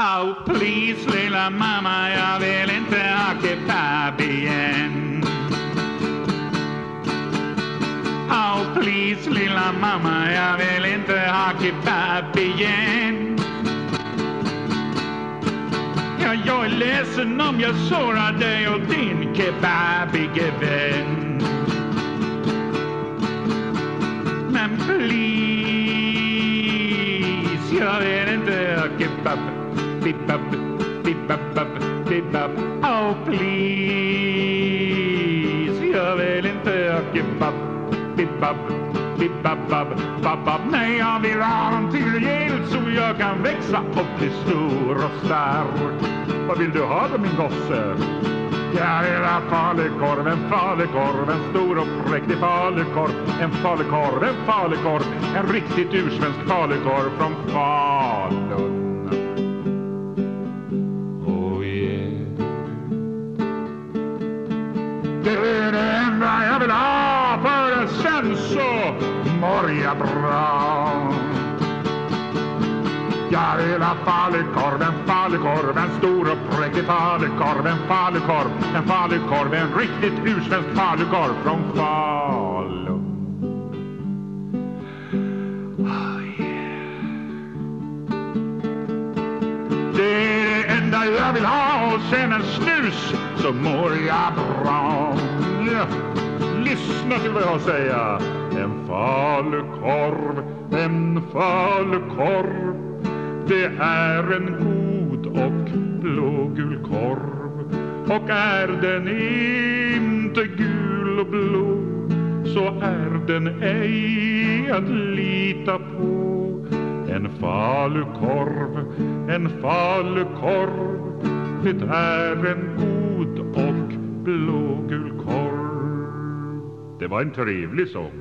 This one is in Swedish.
Oh please lilla mamma, jag vill inte ha kebab igen. Oh please lilla mamma, jag vill inte ha kebab igen. Ja, jag är ledsen om jag sårar dig och din kebabige vän. Men please, jag vill inte ha kebab bibbab, bibbab, bibbab. Oh please, jag vill inte ha kebab. bibbab, bibab, babab. Nej, jag vill ha någonting rejält så jag kan växa och bli stor och stark. Vad vill du ha då min gosse? Jag vill ha falukorv, en falukorv, en stor och präktig falukorv, en falukorv, en falukorv, en riktigt ursvensk falukorv från Falun. Börjar jag bra. Jag vill ha falukorv, en falukorv, en stor och präktig falukorv, en falukorv, en falukorv, en riktigt ursvensk falukorv från Falun. Oh, yeah. Det är det enda jag vill ha och sen en snus så mår jag bra. Ja. Lyssna till vad jag har att säga. En falukorv, en falukorv. Det är en god och blågul korv. Och är den inte gul och blå så är den ej att lita på. En falukorv, en falukorv. Det är en god och blågul korv. Det var en trevlig sång.